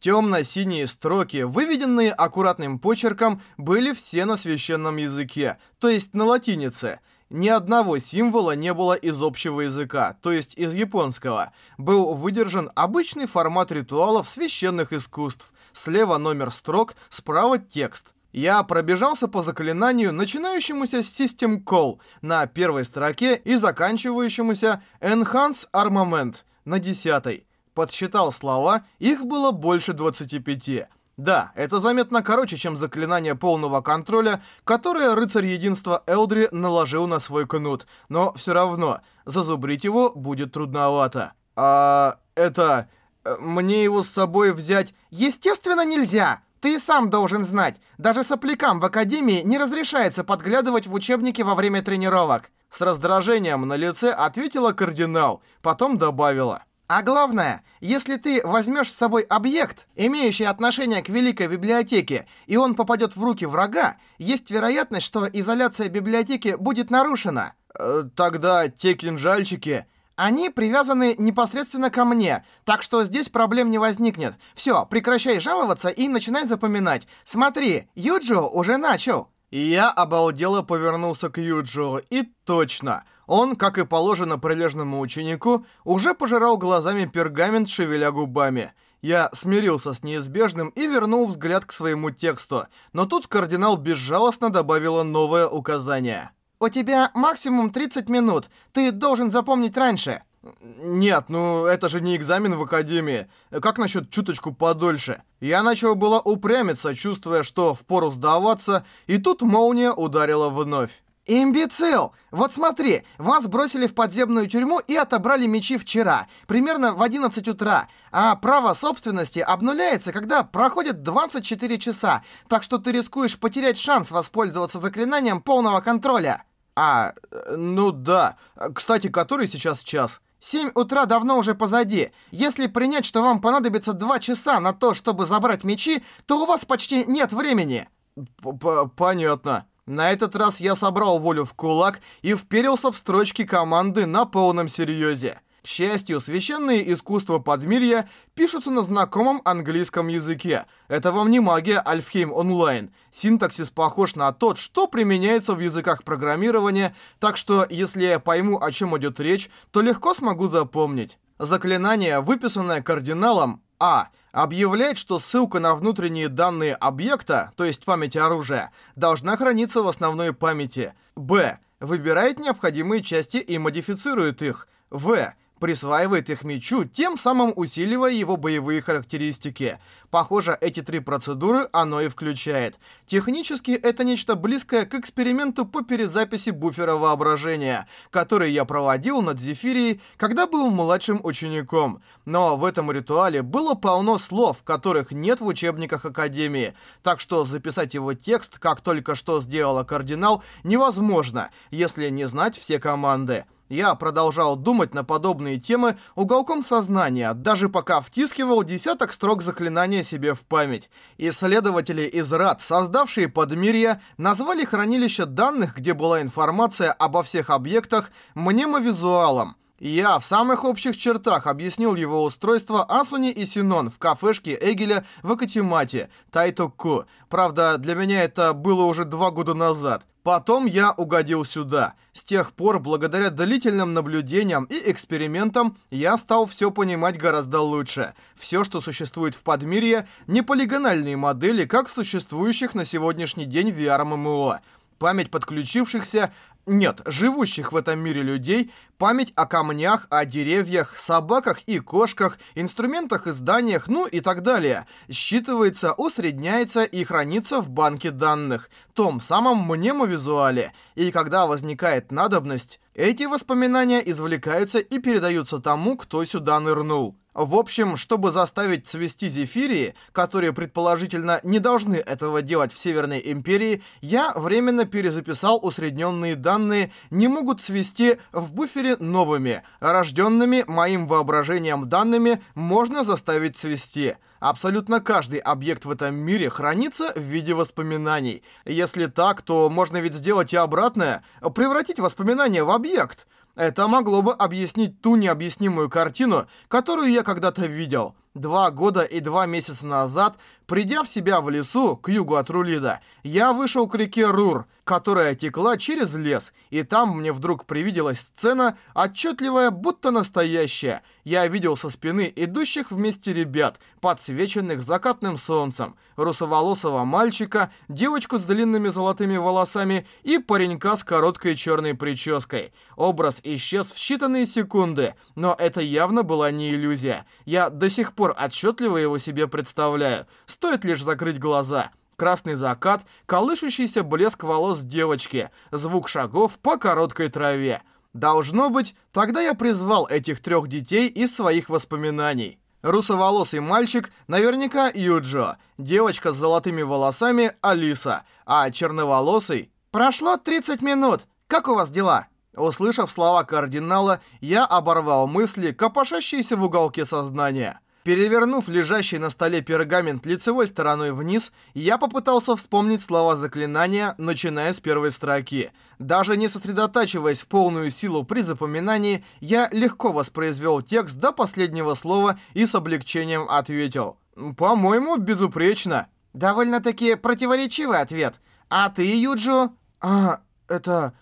Темно-синие строки, выведенные аккуратным почерком, были все на священном языке, то есть на латинице. Ни одного символа не было из общего языка, то есть из японского. Был выдержан обычный формат ритуалов священных искусств. Слева номер строк, справа текст. Я пробежался по заклинанию, начинающемуся с System Call на первой строке и заканчивающемуся Enhance Armament на десятой. Подсчитал слова, их было больше 25. Да, это заметно короче, чем заклинание полного контроля, которое рыцарь единства Элдри наложил на свой кнут, но все равно, зазубрить его будет трудновато. А это... Э, мне его с собой взять... Естественно, нельзя! Ты сам должен знать, даже соплякам в академии не разрешается подглядывать в учебники во время тренировок. С раздражением на лице ответила кардинал, потом добавила. А главное, если ты возьмешь с собой объект, имеющий отношение к Великой Библиотеке, и он попадет в руки врага, есть вероятность, что изоляция библиотеки будет нарушена. Э, тогда те кинжальчики... Они привязаны непосредственно ко мне, так что здесь проблем не возникнет. Все, прекращай жаловаться и начинай запоминать. Смотри, Юджо уже начал. Я обалдело повернулся к Юджо, и точно... Он, как и положено прилежному ученику, уже пожирал глазами пергамент, шевеля губами. Я смирился с неизбежным и вернул взгляд к своему тексту, но тут кардинал безжалостно добавила новое указание. «У тебя максимум 30 минут. Ты должен запомнить раньше». «Нет, ну это же не экзамен в академии. Как насчет чуточку подольше?» Я начал было упрямиться, чувствуя, что впору сдаваться, и тут молния ударила вновь. «Имбецил! Вот смотри, вас бросили в подземную тюрьму и отобрали мечи вчера, примерно в 11 утра, а право собственности обнуляется, когда проходит 24 часа, так что ты рискуешь потерять шанс воспользоваться заклинанием полного контроля». «А, ну да. Кстати, который сейчас час?» 7 утра давно уже позади. Если принять, что вам понадобится 2 часа на то, чтобы забрать мечи, то у вас почти нет времени». П -п Понятно. На этот раз я собрал волю в кулак и вперился в строчки команды на полном серьезе. Счастью, священные искусства подмирья пишутся на знакомом английском языке. Это вам не магия Альфхейм онлайн. Синтаксис похож на тот, что применяется в языках программирования, так что если я пойму, о чем идет речь, то легко смогу запомнить. Заклинание, выписанное кардиналом А, объявляет, что ссылка на внутренние данные объекта, то есть памяти оружия, должна храниться в основной памяти. Б. Выбирает необходимые части и модифицирует их. В присваивает их мечу, тем самым усиливая его боевые характеристики. Похоже, эти три процедуры оно и включает. Технически это нечто близкое к эксперименту по перезаписи буфера воображения, который я проводил над Зефирией, когда был младшим учеником. Но в этом ритуале было полно слов, которых нет в учебниках Академии, так что записать его текст, как только что сделала Кардинал, невозможно, если не знать все команды. Я продолжал думать на подобные темы уголком сознания, даже пока втискивал десяток строк заклинания себе в память. Исследователи из РАД, создавшие Подмирье, назвали хранилище данных, где была информация обо всех объектах, мнемовизуалом. Я в самых общих чертах объяснил его устройство Асуни и Синон в кафешке Эгеля в Акатимате, Тайтоку. Правда, для меня это было уже два года назад. Потом я угодил сюда. С тех пор, благодаря длительным наблюдениям и экспериментам, я стал все понимать гораздо лучше. Все, что существует в Подмирье, не полигональные модели, как существующих на сегодняшний день VR-ММО. Память подключившихся нет, живущих в этом мире людей, память о камнях, о деревьях, собаках и кошках, инструментах и зданиях, ну и так далее, считывается, усредняется и хранится в банке данных, том самом мнемовизуале. И когда возникает надобность, эти воспоминания извлекаются и передаются тому, кто сюда нырнул. В общем, чтобы заставить цвести зефирии, которые предположительно не должны этого делать в Северной Империи, я временно перезаписал усредненные данные не могут цвести в буфере новыми, рожденными моим воображением данными можно заставить цвести. Абсолютно каждый объект в этом мире хранится в виде воспоминаний. Если так, то можно ведь сделать и обратное, превратить воспоминания в объект. Это могло бы объяснить ту необъяснимую картину, которую я когда-то видел. Два года и два месяца назад, придя в себя в лесу, к югу от Рулида, я вышел к реке Рур, которая текла через лес, и там мне вдруг привиделась сцена, отчетливая, будто настоящая. Я видел со спины идущих вместе ребят, подсвеченных закатным солнцем, русоволосого мальчика, девочку с длинными золотыми волосами и паренька с короткой черной прической. Образ исчез в считанные секунды, но это явно была не иллюзия. Я до сих пор отчетливо его себе представляю. Стоит лишь закрыть глаза красный закат, колышущийся блеск волос девочки, звук шагов по короткой траве. Должно быть, тогда я призвал этих трех детей из своих воспоминаний. Русоволосый мальчик наверняка Юджо, девочка с золотыми волосами Алиса, а черноволосый... «Прошло 30 минут. Как у вас дела?» Услышав слова кардинала, я оборвал мысли, копошащиеся в уголке сознания. Перевернув лежащий на столе пергамент лицевой стороной вниз, я попытался вспомнить слова заклинания, начиная с первой строки. Даже не сосредотачиваясь в полную силу при запоминании, я легко воспроизвел текст до последнего слова и с облегчением ответил. «По-моему, безупречно». Довольно-таки противоречивый ответ. А ты, Юджу? А, это,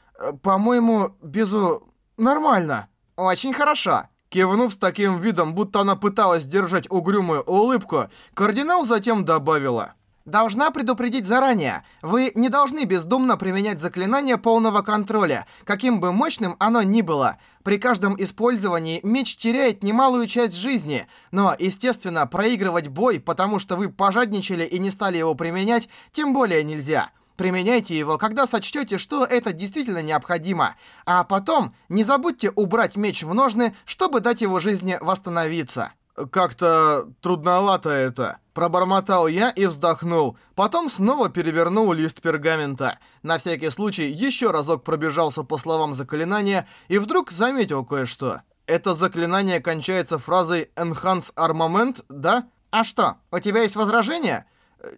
по-моему, безу... нормально. Очень хорошо. Кивнув с таким видом, будто она пыталась сдержать угрюмую улыбку, кардинал затем добавила. Должна предупредить заранее. Вы не должны бездумно применять заклинание полного контроля, каким бы мощным оно ни было. При каждом использовании меч теряет немалую часть жизни, но, естественно, проигрывать бой, потому что вы пожадничали и не стали его применять, тем более нельзя. Применяйте его, когда сочтете, что это действительно необходимо. А потом не забудьте убрать меч в ножны, чтобы дать его жизни восстановиться. «Как-то трудновато это», — пробормотал я и вздохнул. Потом снова перевернул лист пергамента. На всякий случай еще разок пробежался по словам заклинания и вдруг заметил кое-что. Это заклинание кончается фразой «Enhance Armament», да? А что, у тебя есть возражения?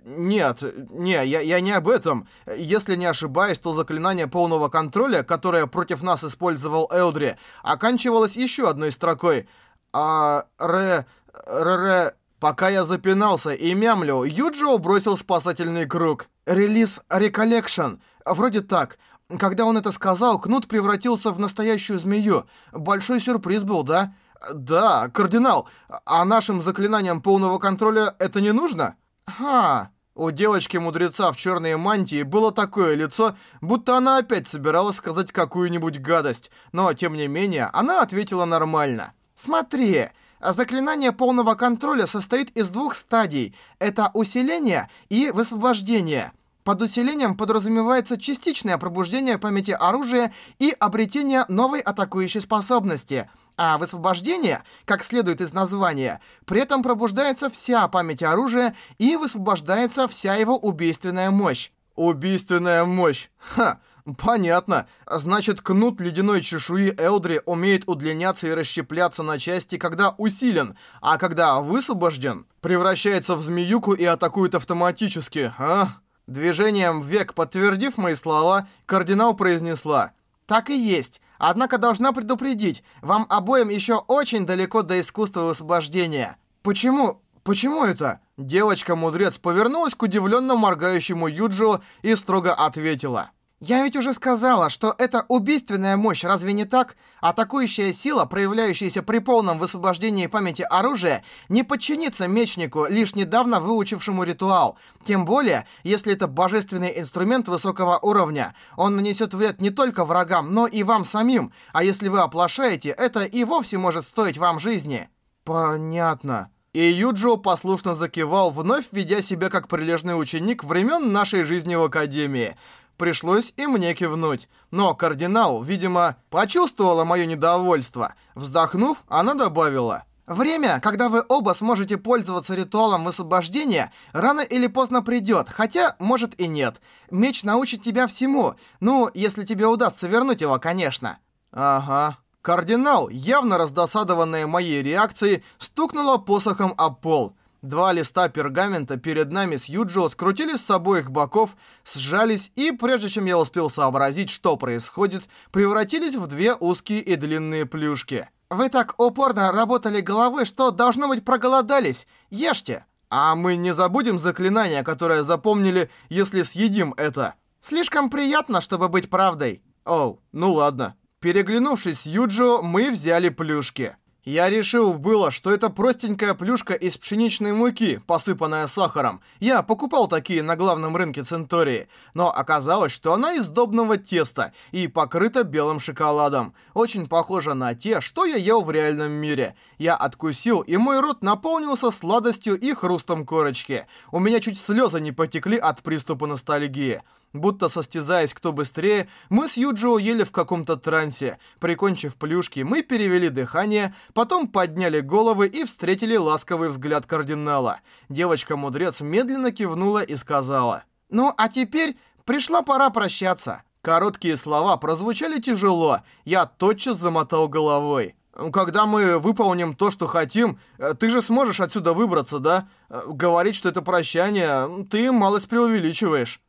Нет, не, я, я не об этом. Если не ошибаюсь, то заклинание полного контроля, которое против нас использовал Элдри, оканчивалось еще одной строкой. А, ре, ре, ре... Пока я запинался и мямлил, Юджио бросил спасательный круг. Релиз Recollection. Вроде так. Когда он это сказал, Кнут превратился в настоящую змею. Большой сюрприз был, да? Да, кардинал. А нашим заклинаниям полного контроля это не нужно? Ха! У девочки-мудреца в черной мантии было такое лицо, будто она опять собиралась сказать какую-нибудь гадость, но, тем не менее, она ответила нормально. «Смотри, заклинание полного контроля состоит из двух стадий. Это усиление и высвобождение». Под усилением подразумевается частичное пробуждение памяти оружия и обретение новой атакующей способности – а высвобождение, как следует из названия, при этом пробуждается вся память оружия и высвобождается вся его убийственная мощь. Убийственная мощь. Ха, понятно. Значит, кнут ледяной чешуи Элдри умеет удлиняться и расщепляться на части, когда усилен, а когда высвобожден, превращается в змеюку и атакует автоматически, а? Движением век подтвердив мои слова, кардинал произнесла. Так и есть. Однако должна предупредить, вам обоим еще очень далеко до искусства высвобождения. Почему? Почему это? Девочка-мудрец повернулась к удивленно моргающему Юджио и строго ответила. Я ведь уже сказала, что это убийственная мощь, разве не так? Атакующая сила, проявляющаяся при полном высвобождении памяти оружия, не подчинится мечнику, лишь недавно выучившему ритуал. Тем более, если это божественный инструмент высокого уровня. Он нанесет вред не только врагам, но и вам самим. А если вы оплошаете, это и вовсе может стоить вам жизни. Понятно. И Юджио послушно закивал, вновь ведя себя как прилежный ученик времен нашей жизни в Академии. Пришлось и мне кивнуть. Но кардинал, видимо, почувствовала мое недовольство. Вздохнув, она добавила. Время, когда вы оба сможете пользоваться ритуалом высвобождения, рано или поздно придет, хотя, может и нет. Меч научит тебя всему. Ну, если тебе удастся вернуть его, конечно. Ага. Кардинал, явно раздосадованная моей реакцией, стукнула посохом о пол. Два листа пергамента перед нами с Юджио скрутились с обоих боков, сжались и, прежде чем я успел сообразить, что происходит, превратились в две узкие и длинные плюшки. Вы так упорно работали головой, что, должно быть, проголодались. Ешьте. А мы не забудем заклинание, которое запомнили, если съедим это. Слишком приятно, чтобы быть правдой. Оу, ну ладно. Переглянувшись с Юджио, мы взяли плюшки. Я решил было, что это простенькая плюшка из пшеничной муки, посыпанная сахаром. Я покупал такие на главном рынке Центории. Но оказалось, что она из сдобного теста и покрыта белым шоколадом. Очень похожа на те, что я ел в реальном мире. Я откусил, и мой рот наполнился сладостью и хрустом корочки. У меня чуть слезы не потекли от приступа ностальгии. Будто состязаясь, кто быстрее, мы с Юджио ели в каком-то трансе. Прикончив плюшки, мы перевели дыхание, потом подняли головы и встретили ласковый взгляд кардинала. Девочка-мудрец медленно кивнула и сказала. «Ну, а теперь пришла пора прощаться». Короткие слова прозвучали тяжело. Я тотчас замотал головой. Когда мы выполним то, что хотим, э, ты же сможешь отсюда выбраться, да? Э, говорить, что это прощание, ты малость преувеличиваешь.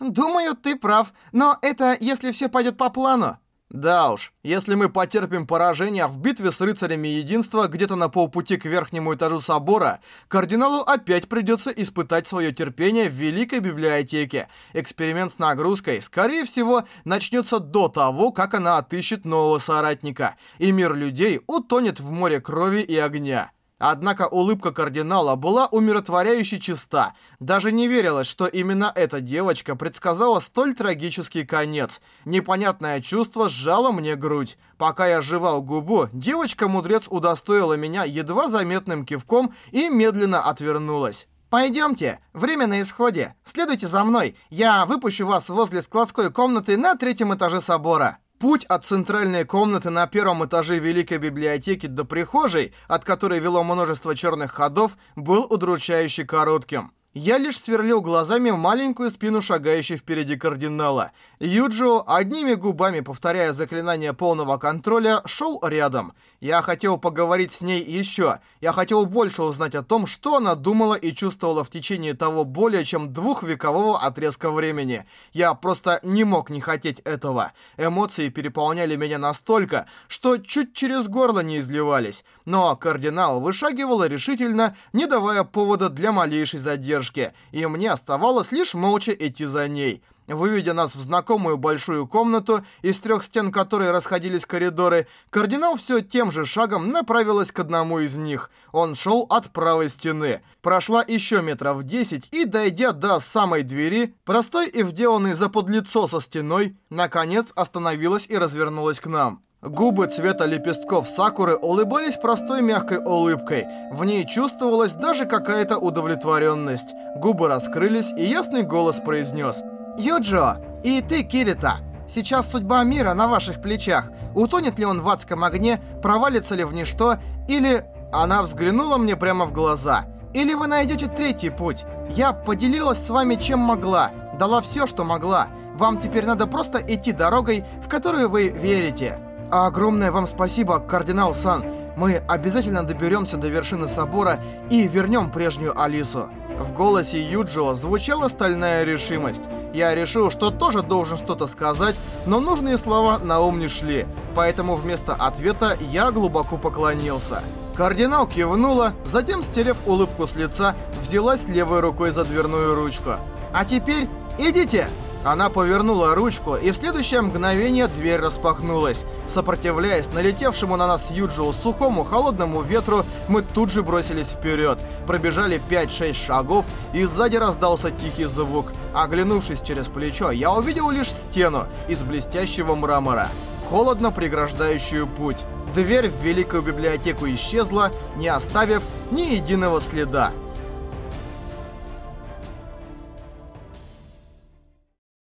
«Думаю, ты прав, но это если все пойдет по плану». Да уж, если мы потерпим поражение в битве с рыцарями единства где-то на полпути к верхнему этажу собора, кардиналу опять придется испытать свое терпение в Великой Библиотеке. Эксперимент с нагрузкой, скорее всего, начнется до того, как она отыщет нового соратника, и мир людей утонет в море крови и огня. Однако улыбка кардинала была умиротворяюще чиста. Даже не верилось, что именно эта девочка предсказала столь трагический конец. Непонятное чувство сжало мне грудь. Пока я жевал губу, девочка-мудрец удостоила меня едва заметным кивком и медленно отвернулась. «Пойдемте, время на исходе. Следуйте за мной. Я выпущу вас возле складской комнаты на третьем этаже собора». Путь от центральной комнаты на первом этаже Великой Библиотеки до прихожей, от которой вело множество черных ходов, был удручающе коротким. Я лишь сверлил глазами маленькую спину шагающей впереди кардинала. Юджио, одними губами повторяя заклинание полного контроля, шел рядом. Я хотел поговорить с ней еще. Я хотел больше узнать о том, что она думала и чувствовала в течение того более чем двухвекового отрезка времени. Я просто не мог не хотеть этого. Эмоции переполняли меня настолько, что чуть через горло не изливались. Но кардинал вышагивал решительно, не давая повода для малейшей задержки задержки, и мне оставалось лишь молча идти за ней. Выведя нас в знакомую большую комнату, из трех стен которой расходились коридоры, кардинал все тем же шагом направилась к одному из них. Он шел от правой стены. Прошла еще метров десять и, дойдя до самой двери, простой и вделанный за подлицо со стеной, наконец остановилась и развернулась к нам. Губы цвета лепестков сакуры улыбались простой мягкой улыбкой. В ней чувствовалась даже какая-то удовлетворенность. Губы раскрылись, и ясный голос произнес. «Юджо, и ты, Кирита, сейчас судьба мира на ваших плечах. Утонет ли он в адском огне, провалится ли в ничто, или...» Она взглянула мне прямо в глаза. «Или вы найдете третий путь. Я поделилась с вами чем могла, дала все, что могла. Вам теперь надо просто идти дорогой, в которую вы верите». Огромное вам спасибо, кардинал Сан. Мы обязательно доберемся до вершины собора и вернем прежнюю Алису. В голосе Юджио звучала стальная решимость. Я решил, что тоже должен что-то сказать, но нужные слова на ум не шли, поэтому вместо ответа я глубоко поклонился. Кардинал кивнула, затем, стерев улыбку с лица, взялась левой рукой за дверную ручку. «А теперь идите!» Она повернула ручку, и в следующее мгновение дверь распахнулась. Сопротивляясь налетевшему на нас Юджио сухому холодному ветру, мы тут же бросились вперед. Пробежали 5-6 шагов, и сзади раздался тихий звук. Оглянувшись через плечо, я увидел лишь стену из блестящего мрамора, холодно преграждающую путь. Дверь в Великую Библиотеку исчезла, не оставив ни единого следа.